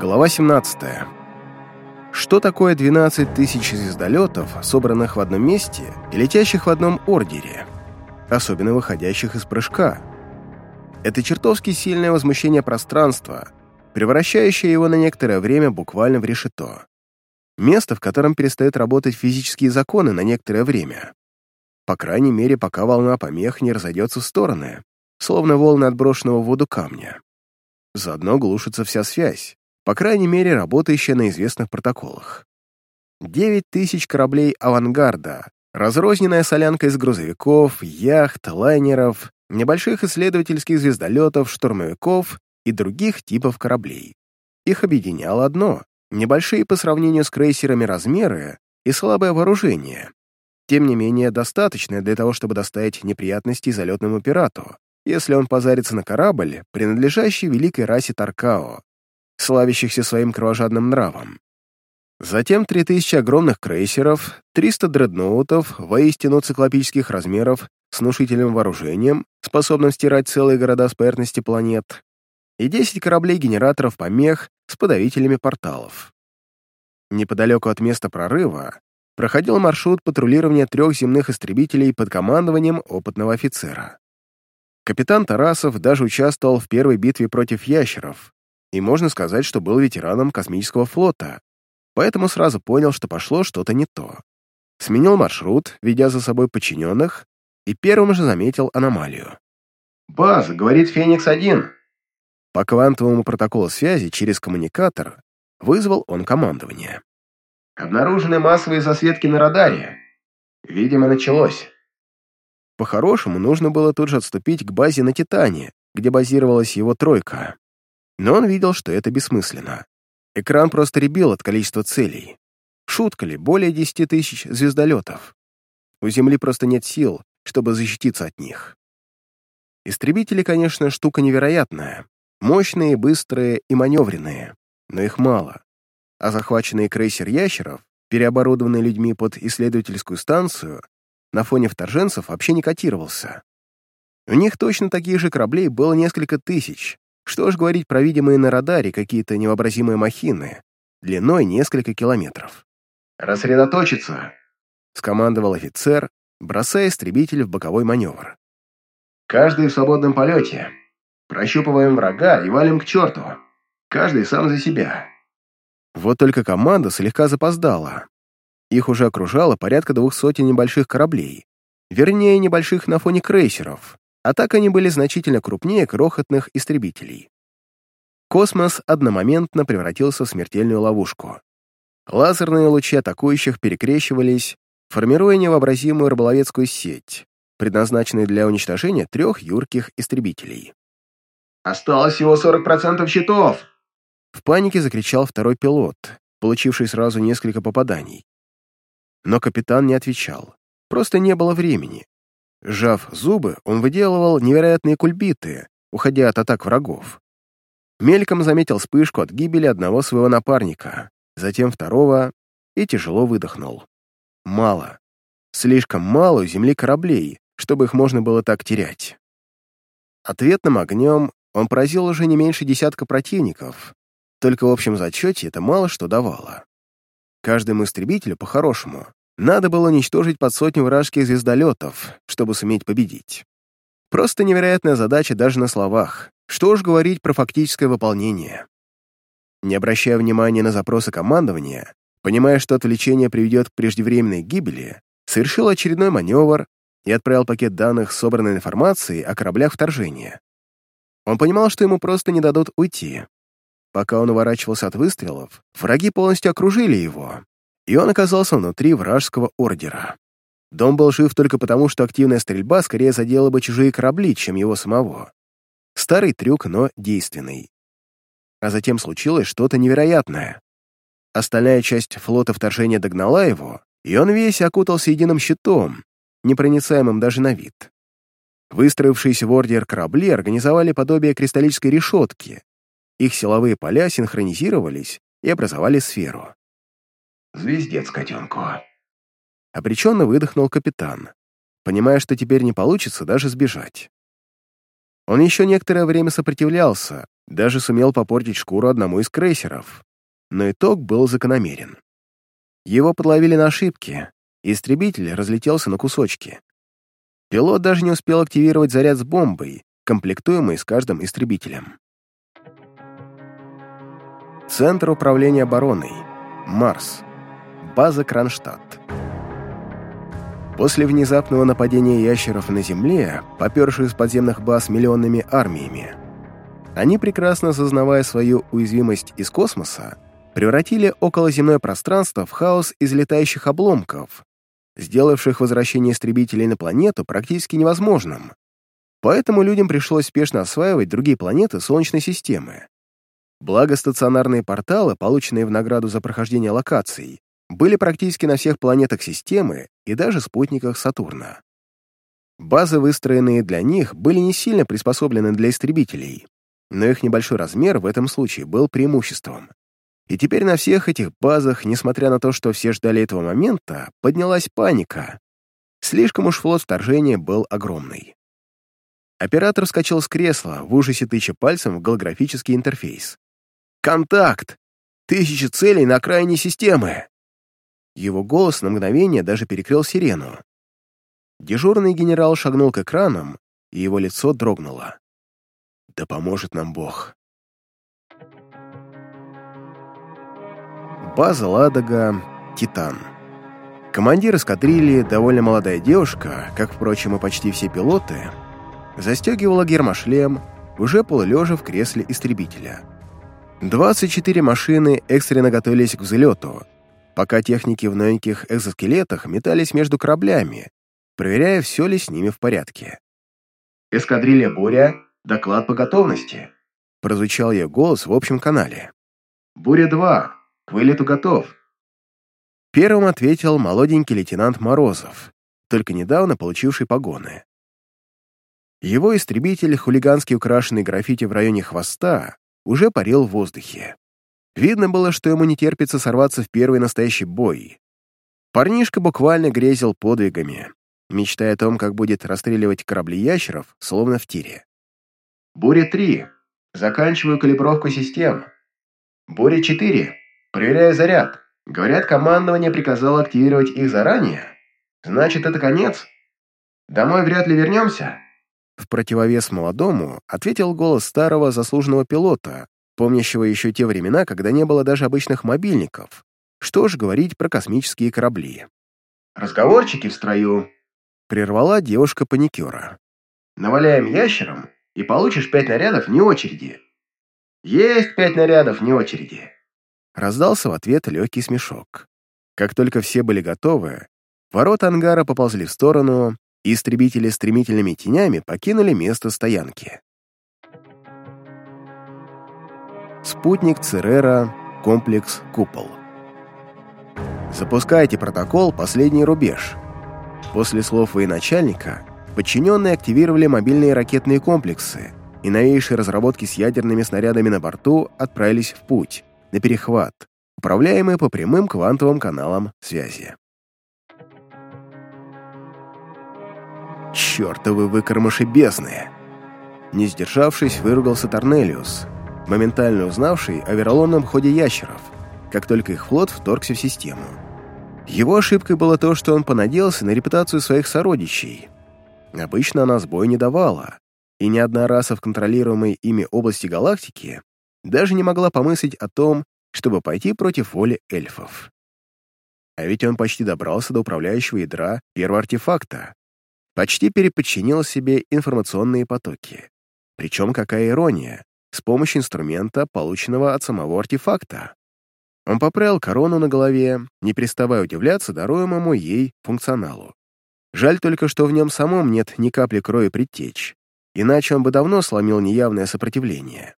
Глава 17. Что такое 12 тысяч звездолетов, собранных в одном месте и летящих в одном ордере, особенно выходящих из прыжка? Это чертовски сильное возмущение пространства, превращающее его на некоторое время буквально в решето. Место, в котором перестают работать физические законы на некоторое время. По крайней мере, пока волна помех не разойдется в стороны, словно волны отброшенного в воду камня. Заодно глушится вся связь, по крайней мере, работающая на известных протоколах. Девять тысяч кораблей авангарда, разрозненная солянка из грузовиков, яхт, лайнеров, небольших исследовательских звездолетов, штурмовиков и других типов кораблей. Их объединяло одно — небольшие по сравнению с крейсерами размеры и слабое вооружение. Тем не менее, достаточное для того, чтобы доставить неприятности залетному пирату, если он позарится на корабль, принадлежащий великой расе Таркао, славящихся своим кровожадным нравом. Затем 3000 огромных крейсеров, 300 дредноутов, воистину циклопических размеров, с внушительным вооружением, способным стирать целые города с поверхности планет, и 10 кораблей-генераторов помех с подавителями порталов. Неподалеку от места прорыва проходил маршрут патрулирования трех земных истребителей под командованием опытного офицера. Капитан Тарасов даже участвовал в первой битве против ящеров, и можно сказать, что был ветераном космического флота, поэтому сразу понял, что пошло что-то не то. Сменил маршрут, ведя за собой подчиненных, и первым же заметил аномалию. «Баз, — говорит Феникс-1». По квантовому протоколу связи через коммуникатор вызвал он командование. «Обнаружены массовые засветки на радаре. Видимо, началось». По-хорошему, нужно было тут же отступить к базе на Титане, где базировалась его тройка. Но он видел, что это бессмысленно. Экран просто ребил от количества целей. Шутка ли, более 10 тысяч звездолетов. У Земли просто нет сил, чтобы защититься от них. Истребители, конечно, штука невероятная. Мощные, быстрые и маневренные, но их мало. А захваченный крейсер ящеров, переоборудованный людьми под исследовательскую станцию, на фоне вторженцев вообще не котировался. У них точно таких же кораблей было несколько тысяч, что ж говорить про видимые на радаре какие-то невообразимые махины, длиной несколько километров. «Рассредоточиться!» — скомандовал офицер, бросая истребитель в боковой маневр. «Каждый в свободном полете. Прощупываем врага и валим к черту. Каждый сам за себя». Вот только команда слегка запоздала. Их уже окружало порядка двух сотен небольших кораблей, вернее, небольших на фоне крейсеров, а так они были значительно крупнее крохотных истребителей. Космос одномоментно превратился в смертельную ловушку. Лазерные лучи атакующих перекрещивались, формируя невообразимую рыболовецкую сеть, предназначенную для уничтожения трех юрких истребителей. «Осталось всего 40% щитов!» В панике закричал второй пилот, получивший сразу несколько попаданий. Но капитан не отвечал. Просто не было времени. Сжав зубы, он выделывал невероятные кульбиты, уходя от атак врагов. Мельком заметил вспышку от гибели одного своего напарника, затем второго и тяжело выдохнул. Мало. Слишком мало у земли кораблей, чтобы их можно было так терять. Ответным огнем он поразил уже не меньше десятка противников, только в общем зачете это мало что давало. Каждому истребителю по-хорошему надо было уничтожить под сотню вражеских звездолетов, чтобы суметь победить. Просто невероятная задача даже на словах. Что уж говорить про фактическое выполнение. Не обращая внимания на запросы командования, понимая, что отвлечение приведет к преждевременной гибели, совершил очередной маневр и отправил пакет данных с собранной информацией о кораблях вторжения. Он понимал, что ему просто не дадут уйти. Пока он уворачивался от выстрелов, враги полностью окружили его, и он оказался внутри вражеского ордера. Дом был жив только потому, что активная стрельба скорее задела бы чужие корабли, чем его самого. Старый трюк, но действенный. А затем случилось что-то невероятное. Остальная часть флота вторжения догнала его, и он весь окутался единым щитом, непроницаемым даже на вид. Выстроившиеся в ордер корабли организовали подобие кристаллической решетки. Их силовые поля синхронизировались и образовали сферу. Звездец котенку. Обреченно выдохнул капитан, понимая, что теперь не получится даже сбежать. Он еще некоторое время сопротивлялся, Даже сумел попортить шкуру одному из крейсеров. Но итог был закономерен. Его подловили на ошибке, и истребитель разлетелся на кусочки. Пилот даже не успел активировать заряд с бомбой, комплектуемой с каждым истребителем. Центр управления обороной. Марс. База Кронштадт. После внезапного нападения ящеров на Земле, поперших из подземных баз миллионными армиями, они, прекрасно осознавая свою уязвимость из космоса, превратили околоземное пространство в хаос из летающих обломков, сделавших возвращение истребителей на планету практически невозможным. Поэтому людям пришлось спешно осваивать другие планеты Солнечной системы. Благо стационарные порталы, полученные в награду за прохождение локаций, были практически на всех планетах системы и даже спутниках Сатурна. Базы, выстроенные для них, были не сильно приспособлены для истребителей, но их небольшой размер в этом случае был преимуществом. И теперь на всех этих базах, несмотря на то, что все ждали этого момента, поднялась паника. Слишком уж флот вторжения был огромный. Оператор вскочил с кресла, в ужасе тыча пальцем в голографический интерфейс. «Контакт! Тысячи целей на окраине системы!» Его голос на мгновение даже перекрыл сирену. Дежурный генерал шагнул к экранам, и его лицо дрогнуло. «Да поможет нам Бог». База Ладога, Титан. Командир эскадрильи, довольно молодая девушка, как, впрочем, и почти все пилоты, застегивала гермошлем, уже полулежа в кресле истребителя. 24 машины экстренно готовились к взлету, пока техники в новеньких экзоскелетах метались между кораблями, проверяя, все ли с ними в порядке. «Эскадрилья Буря, доклад по готовности», прозвучал ее голос в общем канале. «Буря-2, к вылету готов». Первым ответил молоденький лейтенант Морозов, только недавно получивший погоны. Его истребитель, хулигански украшенный граффити в районе хвоста, уже парил в воздухе. Видно было, что ему не терпится сорваться в первый настоящий бой. Парнишка буквально грезил подвигами, мечтая о том, как будет расстреливать корабли ящеров, словно в тире. «Буря-3. Заканчиваю калибровку систем. Буря-4. Проверяю заряд. Говорят, командование приказало активировать их заранее. Значит, это конец? Домой вряд ли вернемся?» В противовес молодому ответил голос старого заслуженного пилота, помнящего еще те времена, когда не было даже обычных мобильников. Что ж говорить про космические корабли. «Разговорчики в строю», — прервала девушка паникера. «Наваляем ящером, и получишь пять нарядов вне очереди». «Есть пять нарядов вне очереди», — раздался в ответ легкий смешок. Как только все были готовы, ворота ангара поползли в сторону, и истребители стремительными тенями покинули место стоянки. Спутник Церера, комплекс «Купол». Запускайте протокол «Последний рубеж». После слов военачальника подчиненные активировали мобильные ракетные комплексы и новейшие разработки с ядерными снарядами на борту отправились в путь, на перехват, управляемые по прямым квантовым каналам связи. «Чёртовы выкормыши бесные!» Не сдержавшись, выругался Торнелиус, моментально узнавший о вероломном ходе ящеров, как только их флот вторгся в систему. Его ошибкой было то, что он понадеялся на репутацию своих сородичей. Обычно она сбой не давала, и ни одна раса в контролируемой ими области галактики даже не могла помыслить о том, чтобы пойти против воли эльфов. А ведь он почти добрался до управляющего ядра первого артефакта, почти переподчинил себе информационные потоки. Причем, какая ирония, с помощью инструмента, полученного от самого артефакта. Он поправил корону на голове, не переставая удивляться даруемому ей функционалу. Жаль только, что в нем самом нет ни капли крови предтеч, иначе он бы давно сломил неявное сопротивление.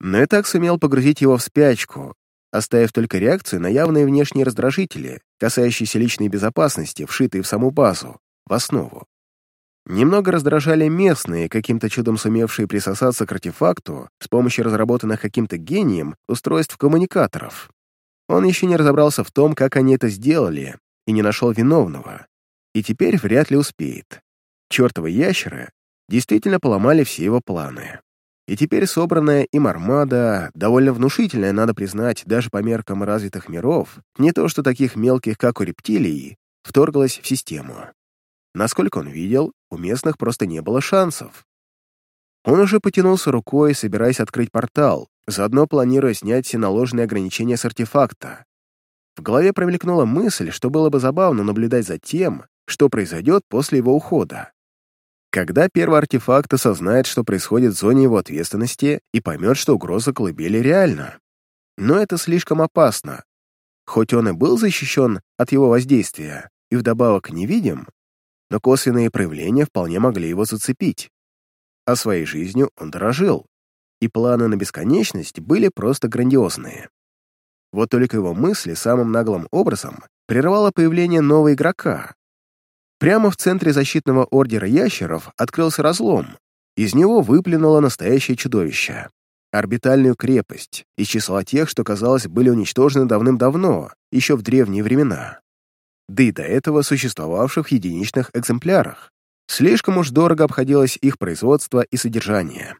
Но и так сумел погрузить его в спячку, оставив только реакцию на явные внешние раздражители, касающиеся личной безопасности, вшитые в саму базу, в основу. Немного раздражали местные, каким-то чудом сумевшие присосаться к артефакту с помощью разработанных каким-то гением устройств-коммуникаторов. Он еще не разобрался в том, как они это сделали, и не нашел виновного. И теперь вряд ли успеет. Чертовы ящеры действительно поломали все его планы. и теперь собранная им армада, довольно внушительная, надо признать, даже по меркам развитых миров, не то что таких мелких, как у рептилий, вторглась в систему. Насколько он видел, у местных просто не было шансов. Он уже потянулся рукой, собираясь открыть портал, заодно планируя снять все наложенные ограничения с артефакта. В голове промелькнула мысль, что было бы забавно наблюдать за тем, что произойдет после его ухода. Когда первый артефакт осознает, что происходит в зоне его ответственности и поймет, что угроза колыбели реальна. Но это слишком опасно. Хоть он и был защищен от его воздействия и вдобавок невидим, но косвенные проявления вполне могли его зацепить. А своей жизнью он дорожил, и планы на бесконечность были просто грандиозные. Вот только его мысли самым наглым образом прервало появление нового игрока. Прямо в центре защитного ордера ящеров открылся разлом. Из него выплюнуло настоящее чудовище. Орбитальную крепость, из числа тех, что, казалось, были уничтожены давным-давно, еще в древние времена. Да и до этого существовавших в единичных экземплярах. Слишком уж дорого обходилось их производство и содержание.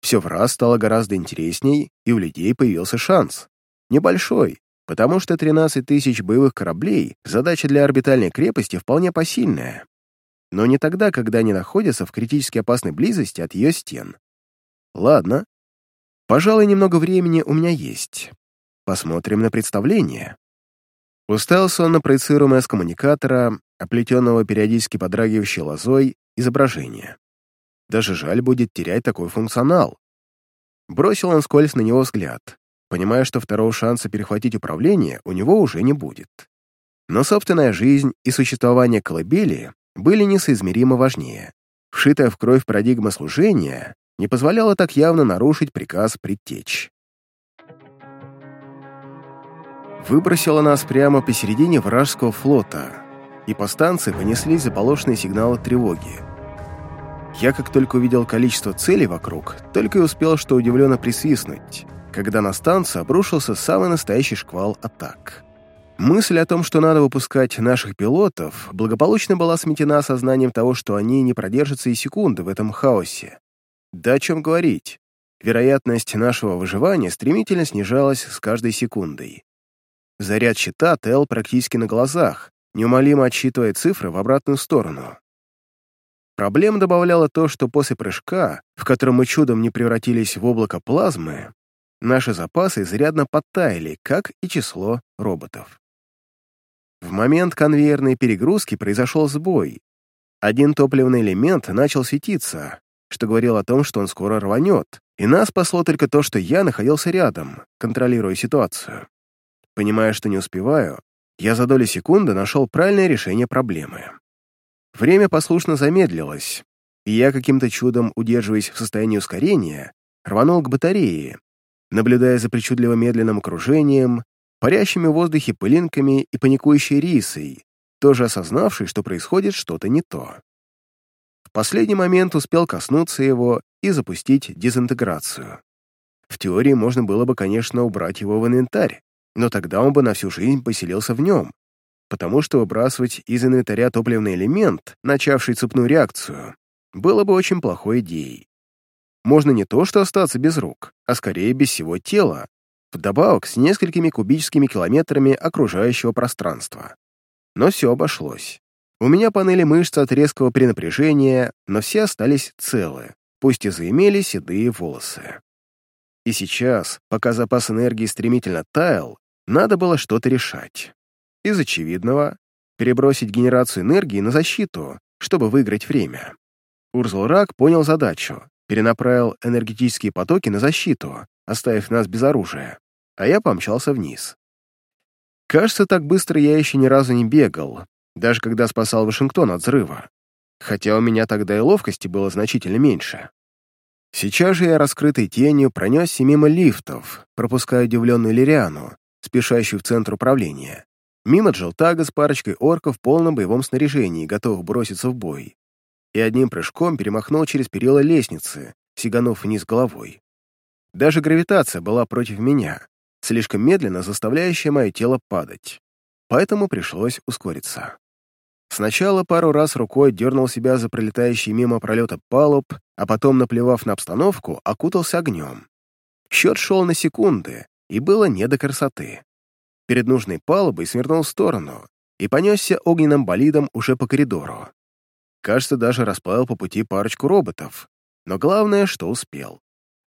Все в раз стало гораздо интересней, и у людей появился шанс. Небольшой, потому что 13 тысяч боевых кораблей — задача для орбитальной крепости вполне посильная. Но не тогда, когда они находятся в критически опасной близости от ее стен. Ладно. Пожалуй, немного времени у меня есть. Посмотрим на представление. Уставился он на проецируемое с коммуникатора, оплетенного периодически подрагивающей лозой, изображение. Даже жаль будет терять такой функционал. Бросил он скользь на него взгляд понимая, что второго шанса перехватить управление у него уже не будет. Но собственная жизнь и существование колыбели были несоизмеримо важнее. Вшитая в кровь парадигма служения не позволяла так явно нарушить приказ предтечь. Выбросила нас прямо посередине вражеского флота, и по станции понеслись заполошенные сигналы тревоги. Я, как только увидел количество целей вокруг, только и успел что удивленно присвистнуть когда на станцию обрушился самый настоящий шквал атак. Мысль о том, что надо выпускать наших пилотов, благополучно была сметена сознанием того, что они не продержатся и секунды в этом хаосе. Да о чем говорить. Вероятность нашего выживания стремительно снижалась с каждой секундой. Заряд щита тел практически на глазах, неумолимо отсчитывая цифры в обратную сторону. Проблем добавляло то, что после прыжка, в котором мы чудом не превратились в облако плазмы, наши запасы изрядно подтаяли, как и число роботов. В момент конвейерной перегрузки произошел сбой. Один топливный элемент начал светиться, что говорил о том, что он скоро рванет, и нас спасло только то, что я находился рядом, контролируя ситуацию. Понимая, что не успеваю, я за доли секунды нашел правильное решение проблемы. Время послушно замедлилось, и я, каким-то чудом удерживаясь в состоянии ускорения, рванул к батарее, наблюдая за причудливо медленным окружением, парящими в воздухе пылинками и паникующей рисой, тоже осознавший, что происходит что-то не то. В последний момент успел коснуться его и запустить дезинтеграцию. В теории можно было бы, конечно, убрать его в инвентарь, но тогда он бы на всю жизнь поселился в нем, потому что выбрасывать из инвентаря топливный элемент, начавший цепную реакцию, было бы очень плохой идеей можно не то что остаться без рук, а скорее без всего тела, вдобавок с несколькими кубическими километрами окружающего пространства. Но все обошлось. У меня панели мышц от резкого перенапряжения, но все остались целы, пусть и заимели седые волосы. И сейчас, пока запас энергии стремительно таял, надо было что-то решать. Из очевидного — перебросить генерацию энергии на защиту, чтобы выиграть время. Урзулрак понял задачу перенаправил энергетические потоки на защиту, оставив нас без оружия, а я помчался вниз. Кажется, так быстро я еще ни разу не бегал, даже когда спасал Вашингтон от взрыва, хотя у меня тогда и ловкости было значительно меньше. Сейчас же я раскрытой тенью пронесся мимо лифтов, пропуская удивленную Лириану, спешащую в центр управления, мимо Джелтага с парочкой орков в полном боевом снаряжении, готовых броситься в бой и одним прыжком перемахнул через перила лестницы, сиганув вниз головой. Даже гравитация была против меня, слишком медленно заставляющая мое тело падать, поэтому пришлось ускориться. Сначала пару раз рукой дернул себя за пролетающий мимо пролета палуб, а потом, наплевав на обстановку, окутался огнем. Счет шел на секунды, и было не до красоты. Перед нужной палубой свернул в сторону и понесся огненным болидом уже по коридору. Кажется, даже расплавил по пути парочку роботов, но главное, что успел.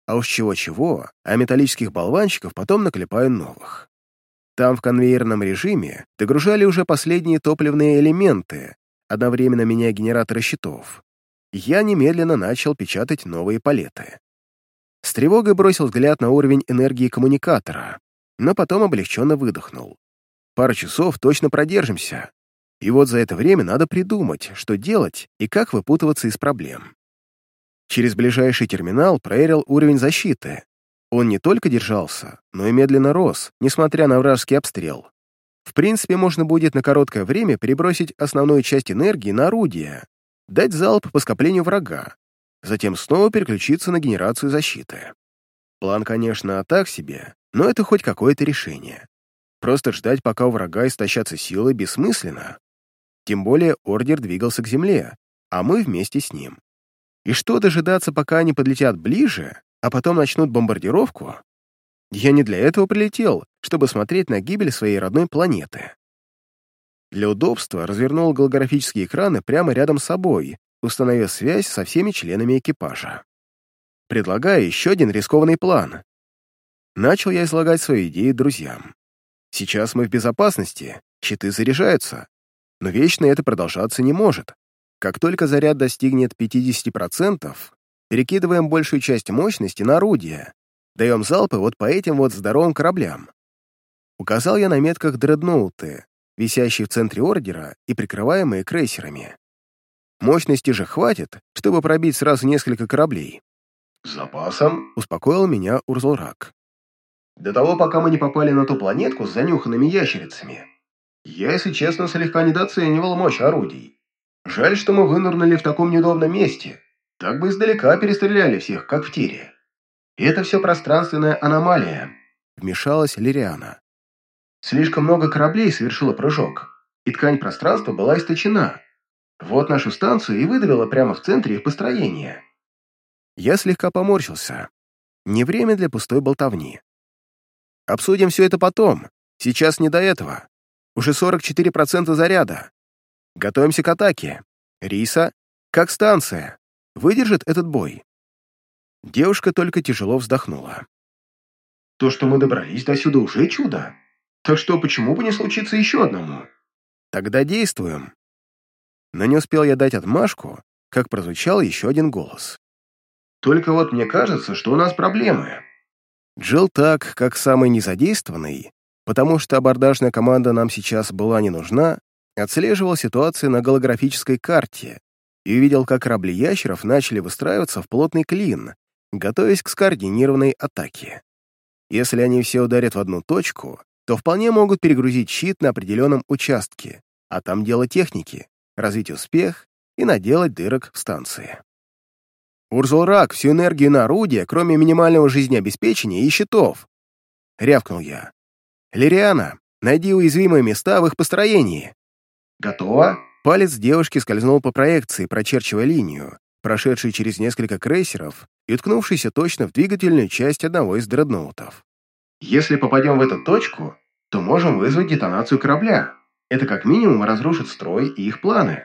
А уж чего-чего, а металлических болванчиков потом наклепаю новых. Там в конвейерном режиме догружали уже последние топливные элементы, одновременно меняя генераторы щитов. Я немедленно начал печатать новые палеты. С тревогой бросил взгляд на уровень энергии коммуникатора, но потом облегченно выдохнул. Пару часов точно продержимся. И вот за это время надо придумать, что делать и как выпутываться из проблем. Через ближайший терминал проверил уровень защиты. Он не только держался, но и медленно рос, несмотря на вражеский обстрел. В принципе, можно будет на короткое время перебросить основную часть энергии на орудие, дать залп по скоплению врага, затем снова переключиться на генерацию защиты. План, конечно, так себе, но это хоть какое-то решение. Просто ждать, пока у врага истощатся силы, бессмысленно. Тем более ордер двигался к земле, а мы вместе с ним. И что дожидаться, пока они подлетят ближе, а потом начнут бомбардировку? Я не для этого прилетел, чтобы смотреть на гибель своей родной планеты. Для удобства развернул голографические экраны прямо рядом с собой, установив связь со всеми членами экипажа. Предлагаю еще один рискованный план. Начал я излагать свои идеи друзьям. Сейчас мы в безопасности, щиты заряжаются, но вечно это продолжаться не может. Как только заряд достигнет 50%, перекидываем большую часть мощности на орудие, даем залпы вот по этим вот здоровым кораблям. Указал я на метках дредноуты, висящие в центре ордера и прикрываемые крейсерами. Мощности же хватит, чтобы пробить сразу несколько кораблей. «С запасом?» — успокоил меня Урзулрак. «До того, пока мы не попали на ту планетку с занюханными ящерицами, я, если честно, слегка недооценивал мощь орудий. Жаль, что мы вынырнули в таком неудобном месте. Так бы издалека перестреляли всех, как в тире. Это все пространственная аномалия. Вмешалась Лириана. Слишком много кораблей совершило прыжок, и ткань пространства была источена. Вот нашу станцию и выдавила прямо в центре их построения. Я слегка поморщился. Не время для пустой болтовни. Обсудим все это потом. Сейчас не до этого. Уже 44% заряда. Готовимся к атаке. Риса, как станция. Выдержит этот бой?» Девушка только тяжело вздохнула. «То, что мы добрались до сюда, уже чудо. Так что почему бы не случиться еще одному?» «Тогда действуем». Но не успел я дать отмашку, как прозвучал еще один голос. «Только вот мне кажется, что у нас проблемы». Джилл так, как самый незадействованный, потому что абордажная команда нам сейчас была не нужна, отслеживал ситуацию на голографической карте и увидел, как корабли ящеров начали выстраиваться в плотный клин, готовясь к скоординированной атаке. Если они все ударят в одну точку, то вполне могут перегрузить щит на определенном участке, а там дело техники, развить успех и наделать дырок в станции. «Урзулрак, всю энергию на орудие, кроме минимального жизнеобеспечения и щитов!» — рявкнул я. «Лириана, найди уязвимые места в их построении. «Готово?» Палец девушки скользнул по проекции, прочерчивая линию, прошедшей через несколько крейсеров и уткнувшейся точно в двигательную часть одного из дредноутов. «Если попадем в эту точку, то можем вызвать детонацию корабля. Это как минимум разрушит строй и их планы».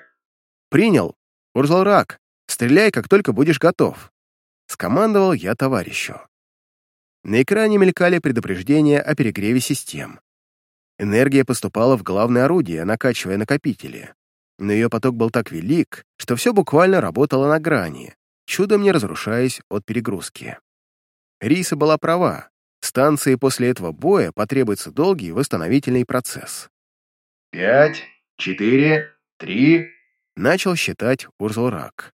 «Принял. Урзалрак, стреляй, как только будешь готов», — скомандовал я товарищу. На экране мелькали предупреждения о перегреве систем. Энергия поступала в главное орудие, накачивая накопители. Но ее поток был так велик, что все буквально работало на грани, чудом не разрушаясь от перегрузки. Риса была права. Станции после этого боя потребуется долгий восстановительный процесс. «Пять, четыре, три...» — начал считать Урзулрак.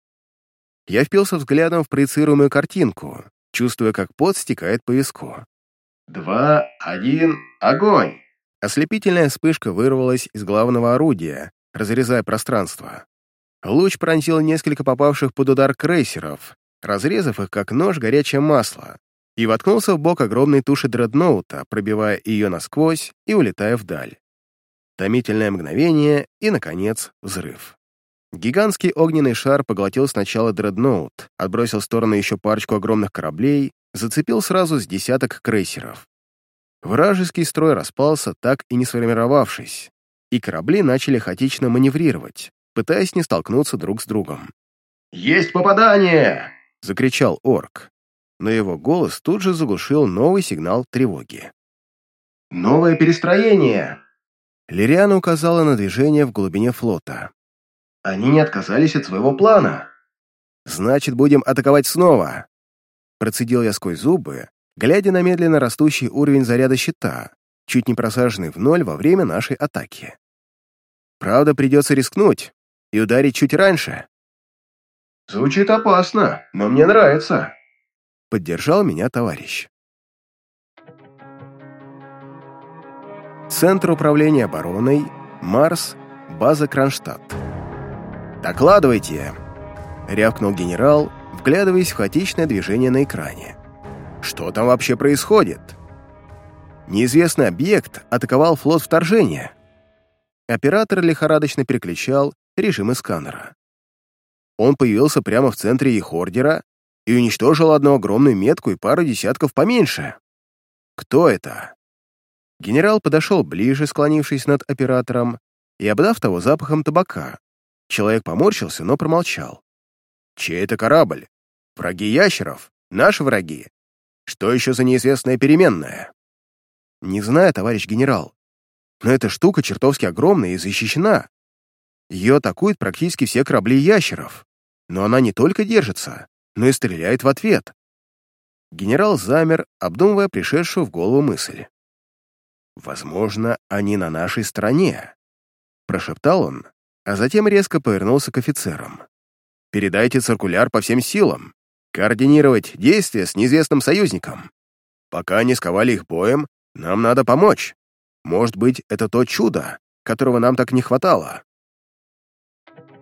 Я впился взглядом в проецируемую картинку, чувствуя, как пот стекает по виску. «Два, один, огонь!» Ослепительная вспышка вырвалась из главного орудия, разрезая пространство. Луч пронзил несколько попавших под удар крейсеров, разрезав их как нож горячее масло, и воткнулся в бок огромной туши дредноута, пробивая ее насквозь и улетая вдаль. Томительное мгновение и, наконец, взрыв. Гигантский огненный шар поглотил сначала дредноут, отбросил в сторону еще парочку огромных кораблей, зацепил сразу с десяток крейсеров. Вражеский строй распался, так и не сформировавшись, и корабли начали хаотично маневрировать, пытаясь не столкнуться друг с другом. «Есть попадание!» — закричал орк. Но его голос тут же заглушил новый сигнал тревоги. «Новое перестроение!» Лириана указала на движение в глубине флота. «Они не отказались от своего плана!» «Значит, будем атаковать снова!» Процедил я сквозь зубы, глядя на медленно растущий уровень заряда щита, чуть не просаженный в ноль во время нашей атаки. Правда, придется рискнуть и ударить чуть раньше. «Звучит опасно, но мне нравится», — поддержал меня товарищ. Центр управления обороной, Марс, база Кронштадт. «Докладывайте!» — рявкнул генерал, вглядываясь в хаотичное движение на экране. «Что там вообще происходит?» Неизвестный объект атаковал флот вторжения. Оператор лихорадочно переключал режимы сканера. Он появился прямо в центре их ордера и уничтожил одну огромную метку и пару десятков поменьше. Кто это? Генерал подошел ближе, склонившись над оператором, и обдав того запахом табака. Человек поморщился, но промолчал. Чей это корабль? Враги ящеров? Наши враги? Что еще за неизвестная переменная? Не знаю, товарищ генерал. Но эта штука чертовски огромная и защищена. Ее атакуют практически все корабли ящеров. Но она не только держится, но и стреляет в ответ. Генерал замер, обдумывая пришедшую в голову мысль. «Возможно, они на нашей стороне», — прошептал он, а затем резко повернулся к офицерам. «Передайте циркуляр по всем силам. Координировать действия с неизвестным союзником. Пока не сковали их боем, нам надо помочь. Может быть, это то чудо, которого нам так не хватало».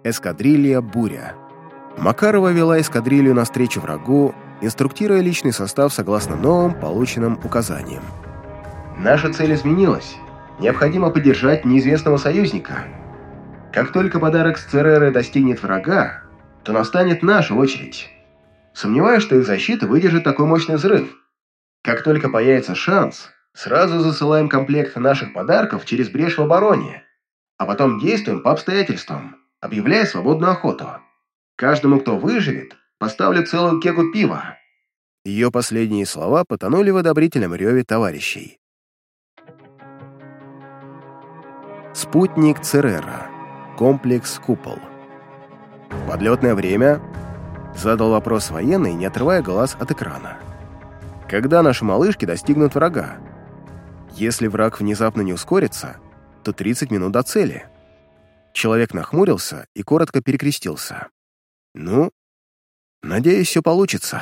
Эскадрилья «Буря». Макарова вела эскадрилью навстречу врагу, инструктируя личный состав согласно новым полученным указаниям. Наша цель изменилась. Необходимо поддержать неизвестного союзника. Как только подарок с Цереры достигнет врага, то настанет наша очередь. Сомневаюсь, что их защита выдержит такой мощный взрыв. Как только появится шанс, сразу засылаем комплект наших подарков через брешь в обороне, а потом действуем по обстоятельствам, объявляя свободную охоту. Каждому, кто выживет, поставлю целую кегу пива. Ее последние слова потонули в одобрительном реве товарищей. Спутник Церера. Комплекс «Купол». «Подлетное время?» — задал вопрос военный, не отрывая глаз от экрана. «Когда наши малышки достигнут врага? Если враг внезапно не ускорится, то 30 минут до цели». Человек нахмурился и коротко перекрестился. «Ну, надеюсь, все получится».